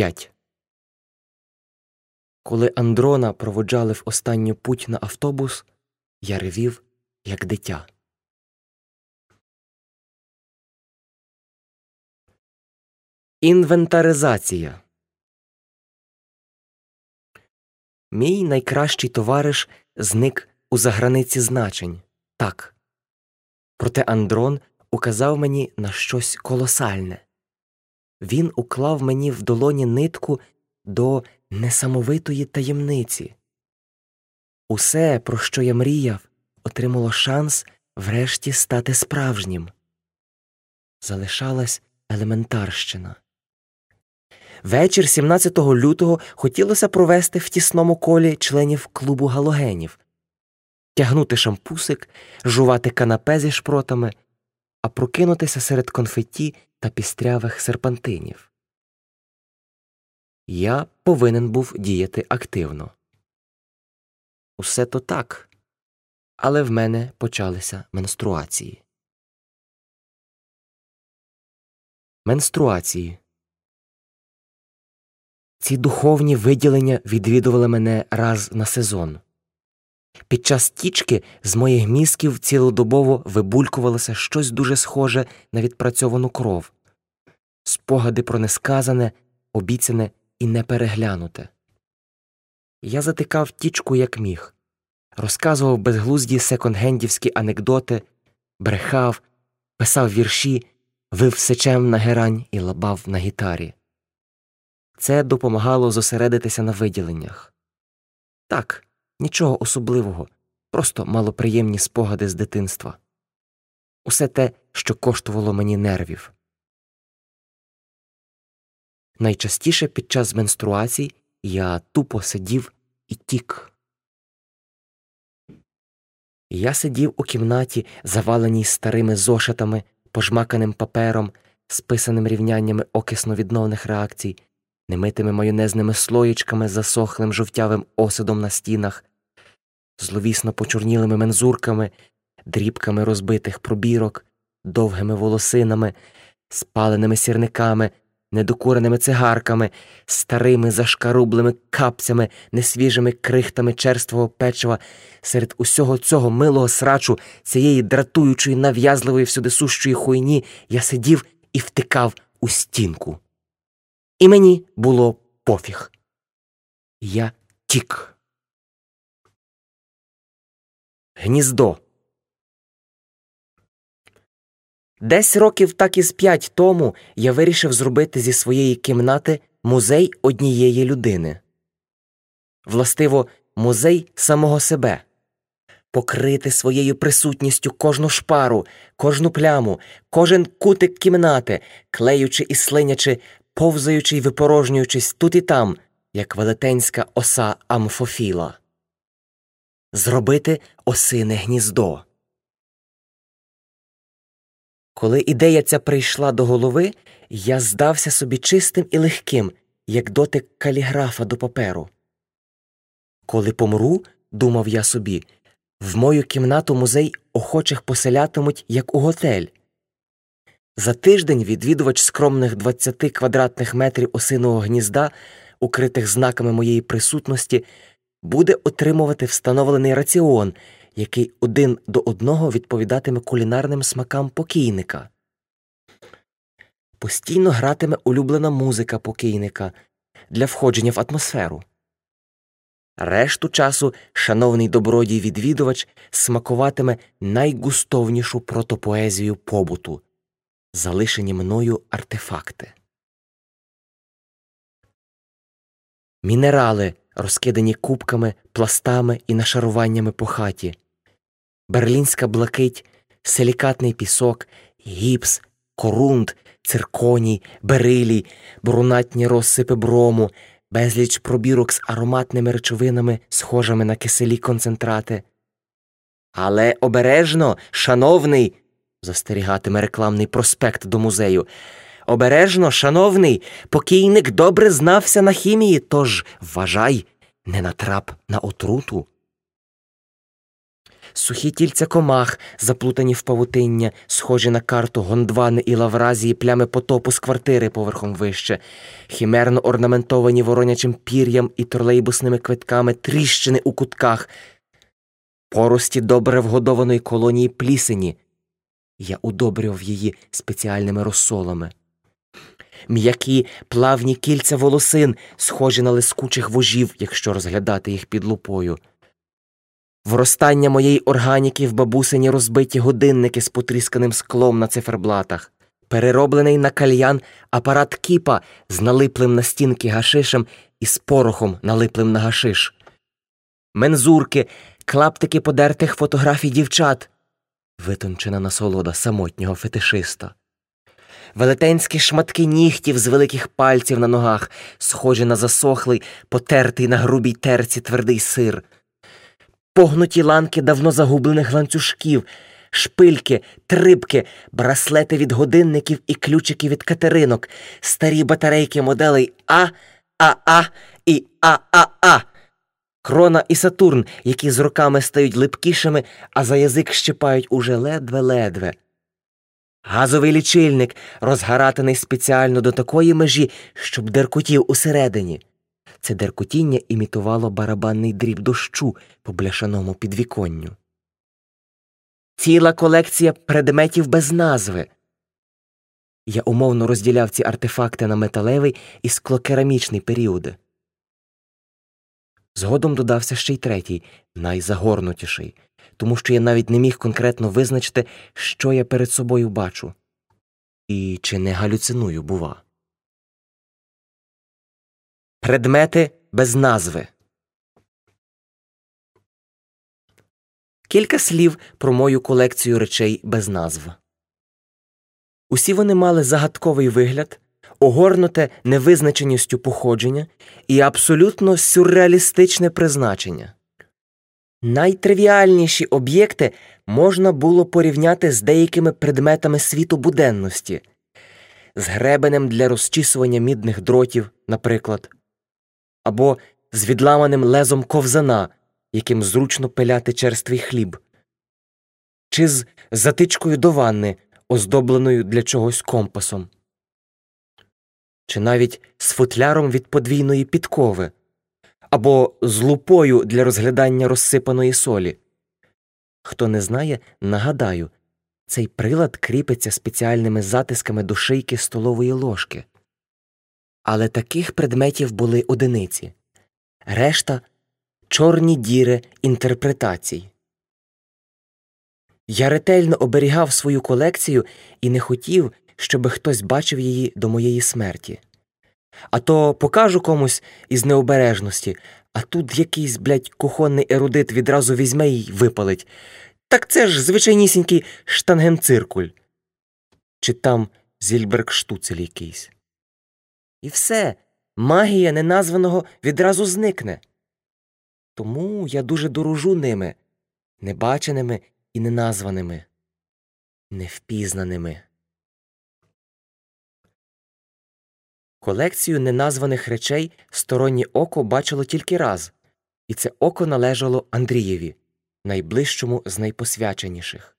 п'ять. Коли Андрона проводжали в останню путь на автобус, я ревів, як дитя. Інвентаризація. Мій найкращий товариш зник у заграниці значень. Так. Проте Андрон указав мені на щось колосальне. Він уклав мені в долоні нитку до несамовитої таємниці. Усе, про що я мріяв, отримало шанс врешті стати справжнім. Залишалась елементарщина. Вечір 17 лютого хотілося провести в тісному колі членів клубу галогенів, тягнути шампусик, жувати канапе зі шпротами, а прокинутися серед конфетті та пістрявих серпантинів. Я повинен був діяти активно. Усе то так, але в мене почалися менструації. Менструації ці духовні виділення відвідували мене раз на сезон. Під час тічки з моїх мізків цілодобово вибулькувалося щось дуже схоже на відпрацьовану кров, спогади про несказане, обіцяне і непереглянуте. Я затикав тічку, як міг, розказував безглузді секонд-гендівські анекдоти, брехав, писав вірші, вив сечем на герань і лабав на гітарі. Це допомагало зосередитися на виділеннях. Так, нічого особливого, просто малоприємні спогади з дитинства. Усе те, що коштувало мені нервів. Найчастіше під час менструацій я тупо сидів і тік. Я сидів у кімнаті, заваленій старими зошитами, пожмаканим папером, списаним рівняннями окисно-відновних реакцій немитими майонезними слоєчками засохлим жовтявим осидом на стінах, зловісно почорнілими мензурками, дрібками розбитих пробірок, довгими волосинами, спаленими сірниками, недокуреними цигарками, старими зашкарублими капцями, несвіжими крихтами черствого печива, серед усього цього милого срачу, цієї дратуючої, нав'язливої всюдисущої хуйні я сидів і втикав у стінку. І мені було пофіг. Я тік. Гніздо. Десь років так із п'ять тому я вирішив зробити зі своєї кімнати музей однієї людини. Властиво, музей самого себе, покрити своєю присутністю кожну шпару, кожну пляму, кожен кутик кімнати, клеючи і слинячи повзаючи й випорожнюючись тут і там, як велетенська оса амфофіла. Зробити осине гніздо. Коли ідея ця прийшла до голови, я здався собі чистим і легким, як дотик каліграфа до паперу. Коли помру, думав я собі, в мою кімнату музей охочих поселятимуть, як у готель. За тиждень відвідувач скромних 20 квадратних метрів осиного гнізда, укритих знаками моєї присутності, буде отримувати встановлений раціон, який один до одного відповідатиме кулінарним смакам покійника. Постійно гратиме улюблена музика покійника для входження в атмосферу. Решту часу шановний добродій відвідувач смакуватиме найгустовнішу протопоезію побуту залишені мною артефакти. Мінерали, розкидані кубками, пластами і нашаруваннями по хаті, берлінська блакить, силікатний пісок, гіпс, корунд, цирконій, берилій, брунатні розсипи брому, безліч пробірок з ароматними речовинами, схожими на киселі концентрати. Але обережно, шановний, застерігатиме рекламний проспект до музею. Обережно, шановний, покійник добре знався на хімії, тож вважай, не натрап на отруту. сухі тільця комах, заплутані в павутиння, схожі на карту гондвани і лавразії, плями потопу з квартири поверхом вище, хімерно орнаментовані воронячим пір'ям і тролейбусними квитками тріщини у кутках, порості добре вгодованої колонії плісені. Я удобрював її спеціальними розсолами. М'які плавні кільця волосин, схожі на лискучих вожів, якщо розглядати їх під лупою. Вростання моєї органіки в бабусині розбиті годинники з потрісканим склом на циферблатах, перероблений на кальян апарат кіпа з налиплим на стінки гашишем і з порохом налиплим на гашиш, мензурки, клаптики подертих фотографій дівчат, витончена насолода самотнього фетишиста. Велетенські шматки нігтів з великих пальців на ногах, схожі на засохлий, потертий на грубій терці твердий сир погнуті ланки давно загублених ланцюжків, шпильки, трибки, браслети від годинників і ключики від катеринок, старі батарейки моделей А, АА і ААА. Крона і Сатурн, які з роками стають липкішими, а за язик щипають уже ледве-ледве. Газовий лічильник, розгаратаний спеціально до такої межі, щоб деркутів усередині. Це деркотіння імітувало барабанний дріб дощу по бляшаному підвіконню. Ціла колекція предметів без назви. Я умовно розділяв ці артефакти на металевий і склокерамічний періоди. Згодом додався ще й третій, найзагорнутіший, тому що я навіть не міг конкретно визначити, що я перед собою бачу, і чи не галюциную, бува. Предмети без назви. Кілька слів про мою колекцію речей без назв. Усі вони мали загадковий вигляд, огорнуте невизначеністю походження і абсолютно сюрреалістичне призначення. Найтривіальніші об'єкти можна було порівняти з деякими предметами світу буденності, з гребенем для розчісування мідних дротів, наприклад. Або з відламаним лезом ковзана, яким зручно пиляти черствий хліб, чи з затичкою до ванни, оздобленою для чогось компасом, чи навіть з футляром від подвійної підкови, або з лупою для розглядання розсипаної солі. Хто не знає, нагадаю, цей прилад кріпиться спеціальними затисками до шийки столової ложки. Але таких предметів були одиниці, решта чорні діри інтерпретацій. Я ретельно оберігав свою колекцію і не хотів, щоб хтось бачив її до моєї смерті. А то покажу комусь із необережності, а тут якийсь, блядь, кухонний ерудит відразу візьме й випалить. Так це ж звичайнісінький штангенциркуль. Чи там зільбергштуцель якийсь. І все, магія неназваного відразу зникне. Тому я дуже дорожу ними, небаченими і неназваними, невпізнаними. Колекцію неназваних речей стороннє око бачило тільки раз, і це око належало Андрієві, найближчому з найпосвяченіших.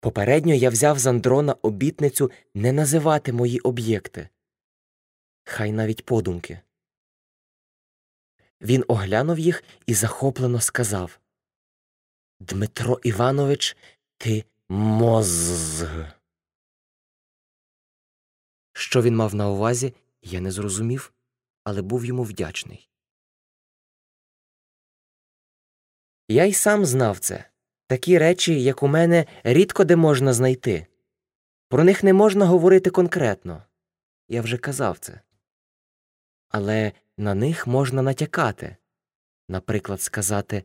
Попередньо я взяв з Андрона обітницю не називати мої об'єкти, хай навіть подумки. Він оглянув їх і захоплено сказав Дмитро Іванович, ти мозг. Що він мав на увазі, я не зрозумів, але був йому вдячний. Я й сам знав це. Такі речі, як у мене, рідко де можна знайти. Про них не можна говорити конкретно. Я вже казав це. Але на них можна натякати. Наприклад, сказати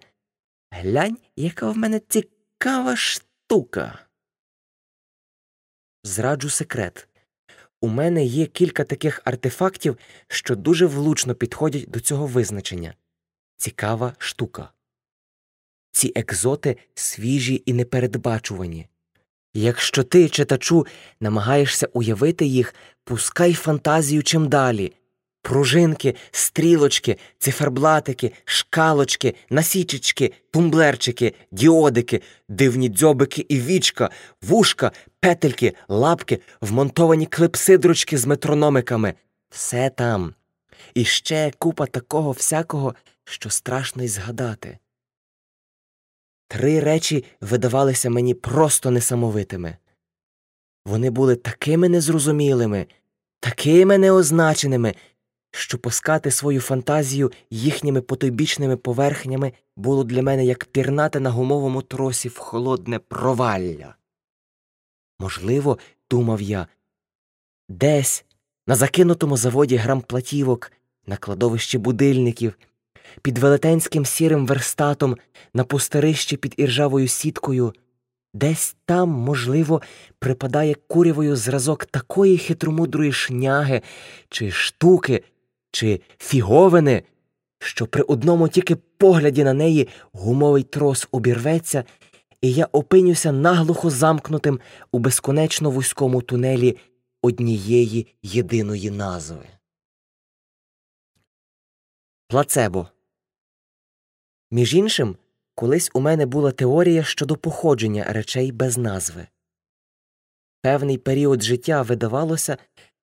Глянь, яка в мене цікава штука. Зраджу секрет. У мене є кілька таких артефактів, що дуже влучно підходять до цього визначення. Цікава штука. Ці екзоти свіжі і непередбачувані. Якщо ти, читачу, намагаєшся уявити їх, пускай фантазію чим далі, пружинки, стрілочки, циферблатики, шкалочки, насічечки, тумблерчики, діодики, дивні дзьобики і вічка, вушка, петельки, лапки, вмонтовані клепсидручки з метрономиками. Все там. І ще купа такого всякого, що страшно й згадати. Три речі видавалися мені просто несамовитими. Вони були такими незрозумілими, такими неозначеними, що пускати свою фантазію їхніми потойбічними поверхнями було для мене як пірнати на гумовому тросі в холодне провалля. Можливо, думав я, десь на закинутому заводі грамплатівок, на кладовищі будильників, під велетенським сірим верстатом, на пустирищі під іржавою сіткою, десь там, можливо, припадає курявою зразок такої хитромудрої шняги чи штуки, чи фіговини, що при одному тільки погляді на неї гумовий трос обірветься, і я опинюся наглухо замкнутим у безконечно вузькому тунелі однієї єдиної назви. Плацебо. Між іншим, колись у мене була теорія щодо походження речей без назви. Певний період життя видавалося,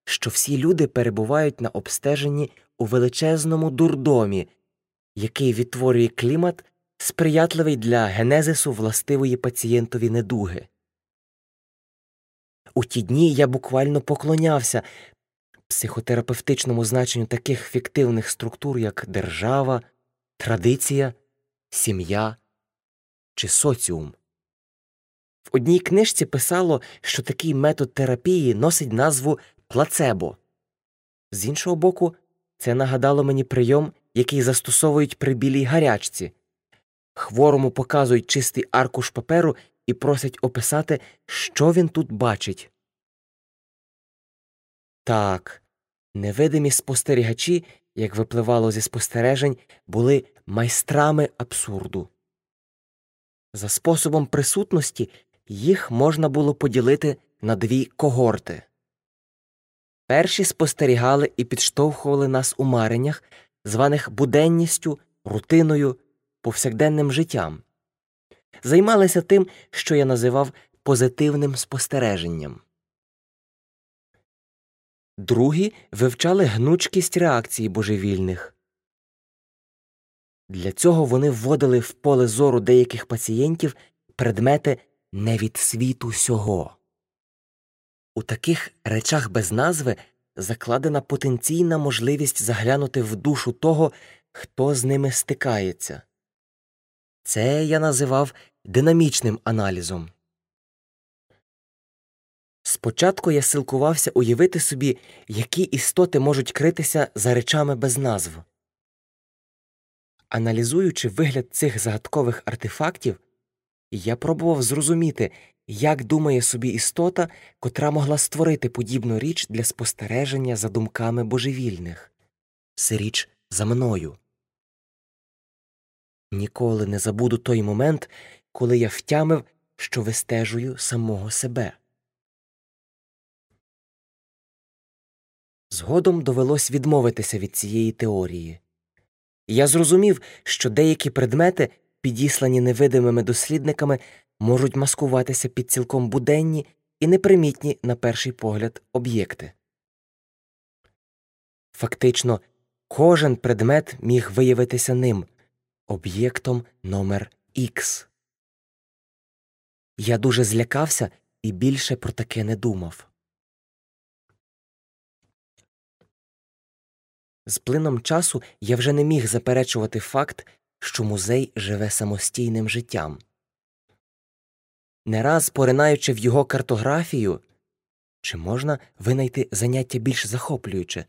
що всі люди перебувають на обстеженні у величезному дурдомі, який відтворює клімат, сприятливий для генезису властивої пацієнтові недуги. У ті дні я буквально поклонявся психотерапевтичному значенню таких фіктивних структур, як держава, традиція, сім'я чи соціум. В одній книжці писало, що такий метод терапії носить назву плацебо. З іншого боку, це нагадало мені прийом, який застосовують при білій гарячці. Хворому показують чистий аркуш паперу і просять описати, що він тут бачить. Так, невидимі спостерігачі, як випливало зі спостережень, були майстрами абсурду. За способом присутності їх можна було поділити на дві когорти. Перші спостерігали і підштовхували нас у мареннях, званих буденністю, рутиною, повсякденним життям, займалися тим, що я називав позитивним спостереженням. Другі вивчали гнучкість реакції божевільних. Для цього вони вводили в поле зору деяких пацієнтів предмети не від світу сього. У таких речах без назви закладена потенційна можливість заглянути в душу того, хто з ними стикається. Це я називав динамічним аналізом. Спочатку я силкувався уявити собі, які істоти можуть критися за речами без назв. Аналізуючи вигляд цих загадкових артефактів, я пробував зрозуміти, як думає собі істота, котра могла створити подібну річ для спостереження за думками божевільних. Це річ за мною. Ніколи не забуду той момент, коли я втямив, що вистежую самого себе. Згодом довелось відмовитися від цієї теорії. Я зрозумів, що деякі предмети, підіслані невидимими дослідниками, можуть маскуватися під цілком буденні і непримітні на перший погляд об'єкти. Фактично, кожен предмет міг виявитися ним об'єктом номер Х. Я дуже злякався і більше про таке не думав. З плином часу я вже не міг заперечувати факт, що музей живе самостійним життям. Не раз поринаючи в його картографію, чи можна винайти заняття більш захоплююче,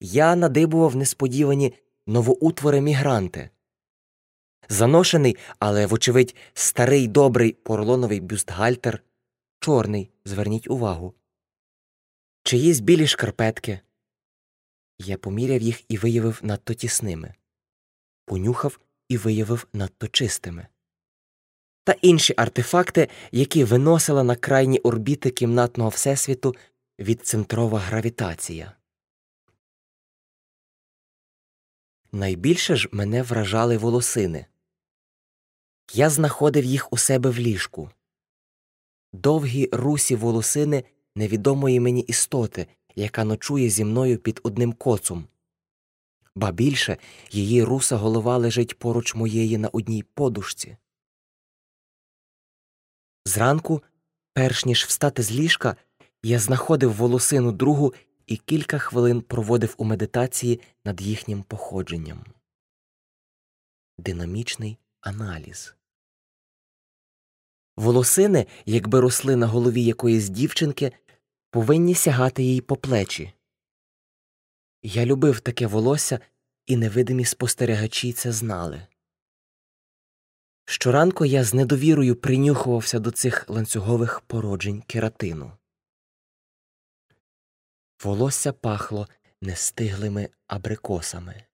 я надибував несподівані новоутвори мігранти. Заношений, але, вочевидь, старий добрий поролоновий бюстгальтер, чорний, зверніть увагу, чиїсь білі шкарпетки. Я поміряв їх і виявив надто тісними, понюхав і виявив надто чистими. Та інші артефакти, які виносила на крайні орбіти кімнатного всесвіту відцентрова гравітація. Найбільше ж мене вражали волосини. Я знаходив їх у себе в ліжку. Довгі русі волосини невідомої мені істоти, яка ночує зі мною під одним коцом. Ба більше її руса голова лежить поруч моєї на одній подушці. Зранку, перш ніж встати з ліжка, я знаходив волосину другу і кілька хвилин проводив у медитації над їхнім походженням. Динамічний аналіз. Волосини, якби росли на голові якоїсь дівчинки, повинні сягати їй по плечі. Я любив таке волосся, і невидимі спостерігачі це знали. Щоранку я з недовірою принюхувався до цих ланцюгових породжень кератину. Волосся пахло нестиглими абрикосами.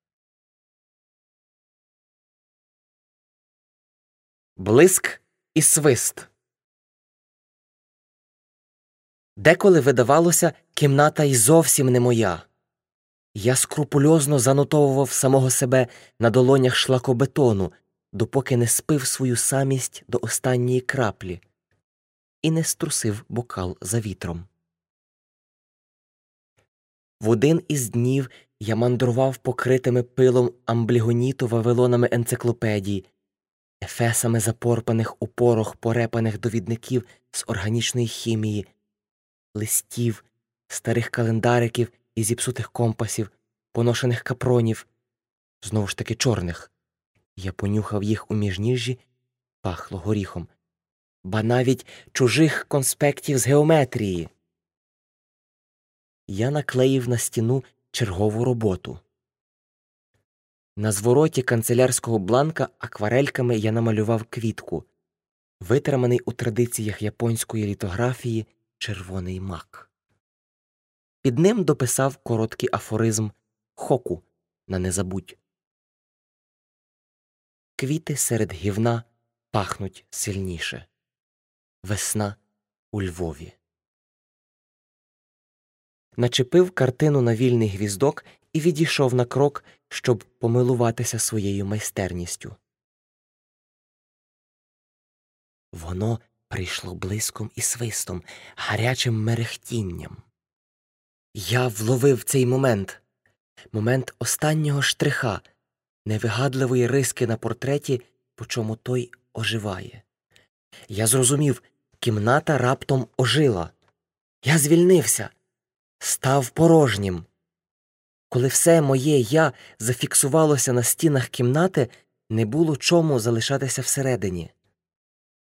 Блиск і свист. Деколи видавалося, кімната й зовсім не моя. Я скрупульозно занотовував самого себе на долонях шлакобетону, допоки не спив свою самість до останньої краплі і не струсив бокал за вітром. В один із днів я мандрував покритими пилом амблігоніту вавилонами енциклопедії, ефесами запорпаних у порох порепаних довідників з органічної хімії, листів, старих календариків і зіпсутих компасів, поношених капронів, знову ж таки чорних. Я понюхав їх у міжніжжі, пахло горіхом, ба навіть чужих конспектів з геометрії. Я наклеїв на стіну чергову роботу. На звороті канцелярського бланка акварельками я намалював квітку, витриманий у традиціях японської літографії червоний мак. Під ним дописав короткий афоризм хоку на незабудь. Квіти серед гівна пахнуть сильніше. Весна у Львові. Начепив картину на вільний гвіздок і відійшов на крок, щоб помилуватися своєю майстерністю. Воно прийшло блиском і свистом, гарячим мерехтінням. Я вловив цей момент, момент останнього штриха, невигадливої риски на портреті, по чому той оживає. Я зрозумів, кімната раптом ожила. Я звільнився, став порожнім. Коли все моє я зафіксувалося на стінах кімнати, не було чому залишатися всередині.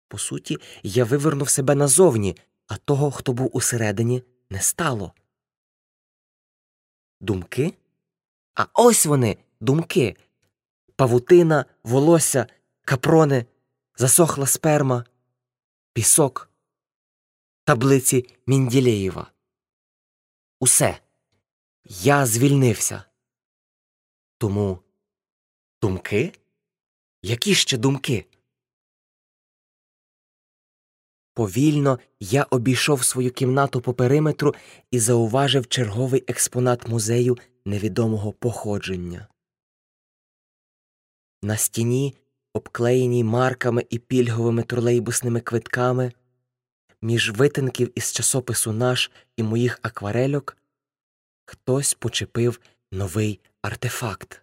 По суті, я вивернув себе назовні, а того, хто був усередині, не стало. Думки? А ось вони, думки. Павутина, волосся, капрони, засохла сперма, пісок, таблиці Мінділеєва. Усе. Я звільнився. Тому думки? Які ще думки? Повільно я обійшов свою кімнату по периметру і зауважив черговий експонат музею невідомого походження. На стіні, обклеєній марками і пільговими тролейбусними квитками, між витинків із часопису наш і моїх акварельок, хтось почепив новий артефакт.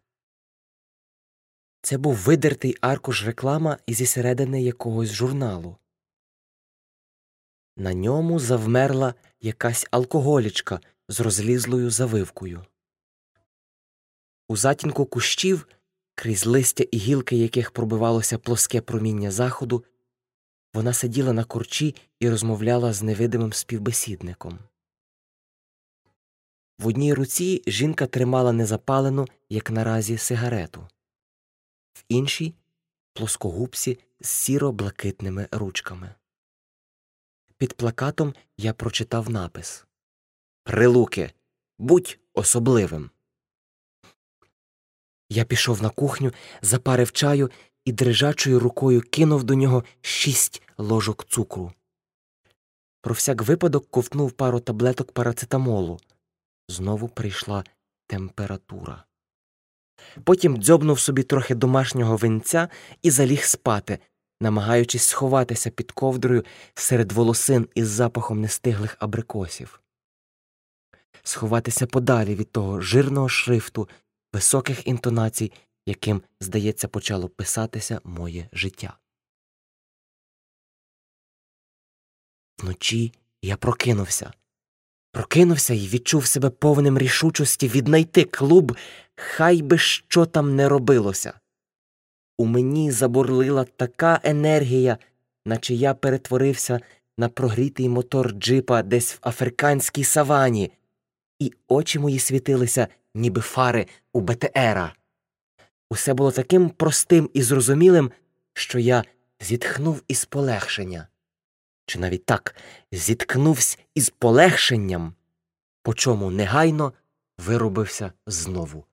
Це був видертий аркуш реклама зі середини якогось журналу. На ньому завмерла якась алкоголічка з розлізлою завивкою. У затінку кущів, крізь листя і гілки яких пробивалося плоске проміння заходу, вона сиділа на корчі і розмовляла з невидимим співбесідником. В одній руці жінка тримала незапалену, як наразі, сигарету, в іншій плоскогубці з сіро блакитними ручками. Під плакатом я прочитав напис Прилуки, будь особливим. Я пішов на кухню, запарив чаю і дрижачою рукою кинув до нього шість ложок цукру. Про всяк випадок ковтнув пару таблеток парацетамолу. Знову прийшла температура. Потім дзьобнув собі трохи домашнього винця і заліг спати, намагаючись сховатися під ковдрою серед волосин із запахом нестиглих абрикосів, сховатися подалі від того жирного шрифту, високих інтонацій, яким, здається, почало писатися моє життя. Вночі я прокинувся. Прокинувся і відчув себе повним рішучості віднайти клуб, хай би що там не робилося. У мені забурлила така енергія, наче я перетворився на прогрітий мотор джипа десь в африканській савані, і очі мої світилися, ніби фари у БТРа. Усе було таким простим і зрозумілим, що я зітхнув із полегшення чи навіть так зіткнувся із полегшенням, по чому негайно виробився знову.